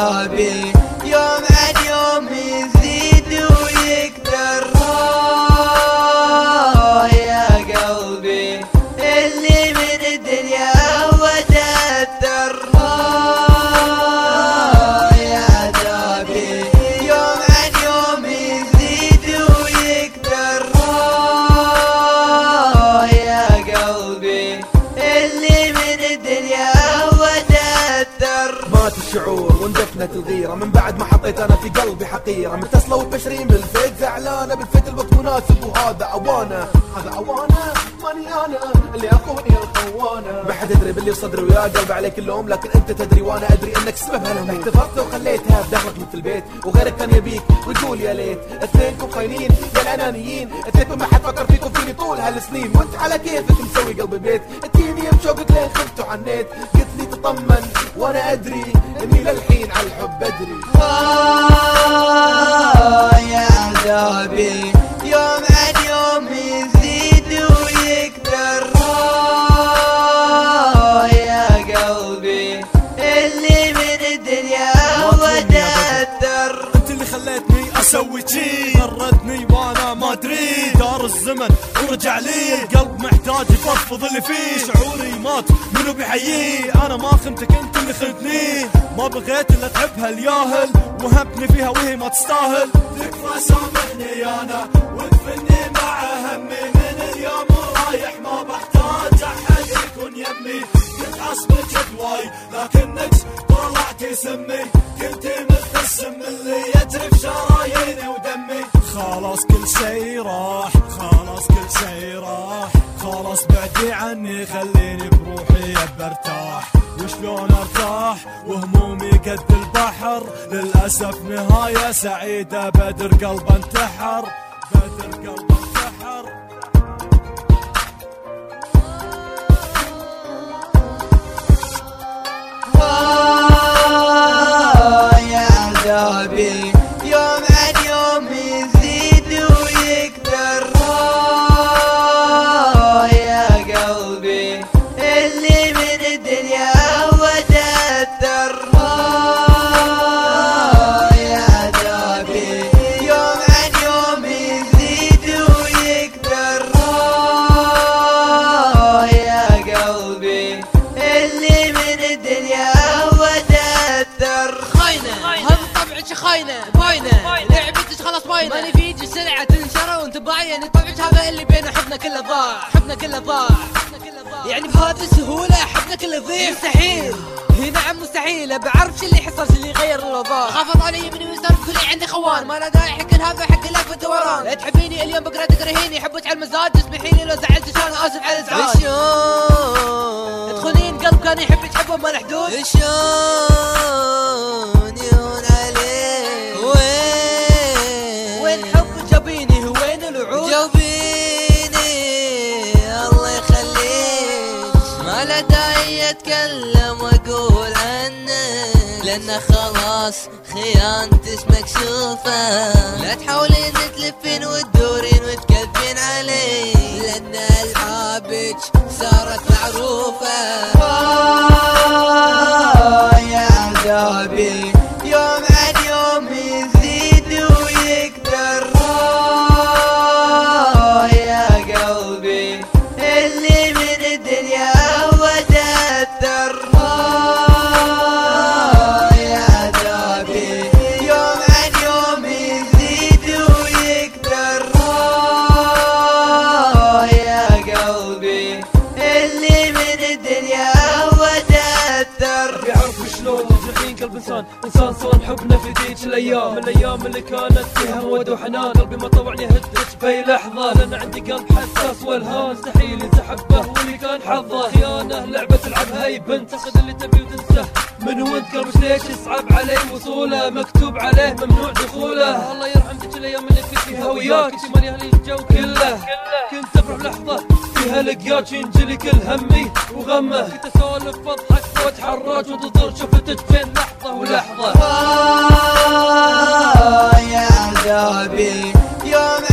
عذابي يوم عن يوم يزيد ويكثر آه يا قلبي اللي من الدنيا وتأثر آه يا عذابي يوم عن يوم يزيد ويكثر آه يا قلبي اللي من الشعور واندفنت الغيرة من بعد ما حطيت أنا في قلبي حقيرة. متصلة وتبشرين بالفيت زعلانة بالفيت مناسب وهذا أوانه. هذا أوانه. ماني أنا اللي اخوني الخوانة ما حد يدري باللي بصدري ويا قلبي عليك اللوم لكن أنت تدري وأنا أدري أنك سبب هالهموم احتفظت وخليتها بدخلك مثل البيت وغيرك كان يبيك ويقول يا ليت. اثنينكم خاينين يا الأنانيين. اثنينكم ما حد فكر فيكم فيني طول هالسنين. وأنت على كيفك مسوي قلبي بيت. اديني بشوقك لين خفت وعنيت. قلت لي تطمن وأنا أدري إني للحين على الحب أدري. آه يا عذابي. ما ادري دار الزمن. ورجع لي القلب محتاج يفضفض اللي فيه. شعوري مات منو بيحييه؟ أنا ما خنتك أنت اللي خنتني ما بغيت إلا تحبها الياهل. وهبتني فيها وهي ما تستاهل. تكفى سامحني أنا وادفني مع همي. من اليوم ورايح ما بحتاج أحد يكون يمي. كنت حسبك دواي لكنك طلعتي سمي. خلاص كل شي راح خلاص كل شي راح خلاص بعدي عني خليني بروحي برتاح وشلون ارتاح؟ وهمومي قد البحر للأسف نهاية سعيدة بدر قلب انتحر. بدر طبعك خاينة باينة لعبتك خلاص باينة ماني فيك سلعة تنشر وانت باين طبعك هذا اللي بينه. حبنا كله ضاع حبنا كله ضاع يعني بهذه السهولة حبنا كله ضيع مستحيل. هي نعم مستحيل بعرف شو اللي حصل شو اللي يغير الاوضاع خافض علي يمني ويسار كل عندي خوان. ما لا داعي حق الهبه حق اللف الدوران لا تحبيني اليوم بكره تكرهيني. حبك على المزاج. اسمحي لي لو زعلتك أنا آسف على الإزعاج. شلون؟ تدخلين قلب كان يحبك حبه ما له حدود شلون؟ لأن خلاص خيانتك مكشوفة. لا تحاولين تلفين وتدورين وتكذبين علي لأن ألعابك صارت معروفة. آه يا عذابي يوم انسان إنسان صون حبنا في ذيك الأيام. الأيام اللي كانت فيها مودة وحنان قلبي ما طوعني هدت في لحظة. لأن عندي قلب حساس والهان. مستحيل ينسحب واللي كان حظه خيانة. لعبة تلعبها اي بنت. تاخذ اللي تبي وتنساه هو انت قلبك ليش يصعب علي وصوله؟ مكتوب عليه ممنوع دخوله. الله يرحم ذيك الأيام اللي كنت فيها وياك كنت مالي أهلي الجو كله كنت افرح لحظه فيها لقياك ينجلي كل همي وغمة. كنت أسولف واضحك واتحرج وانتظر شفتك بين لحظة ولحظة. آه يا عذابي يوم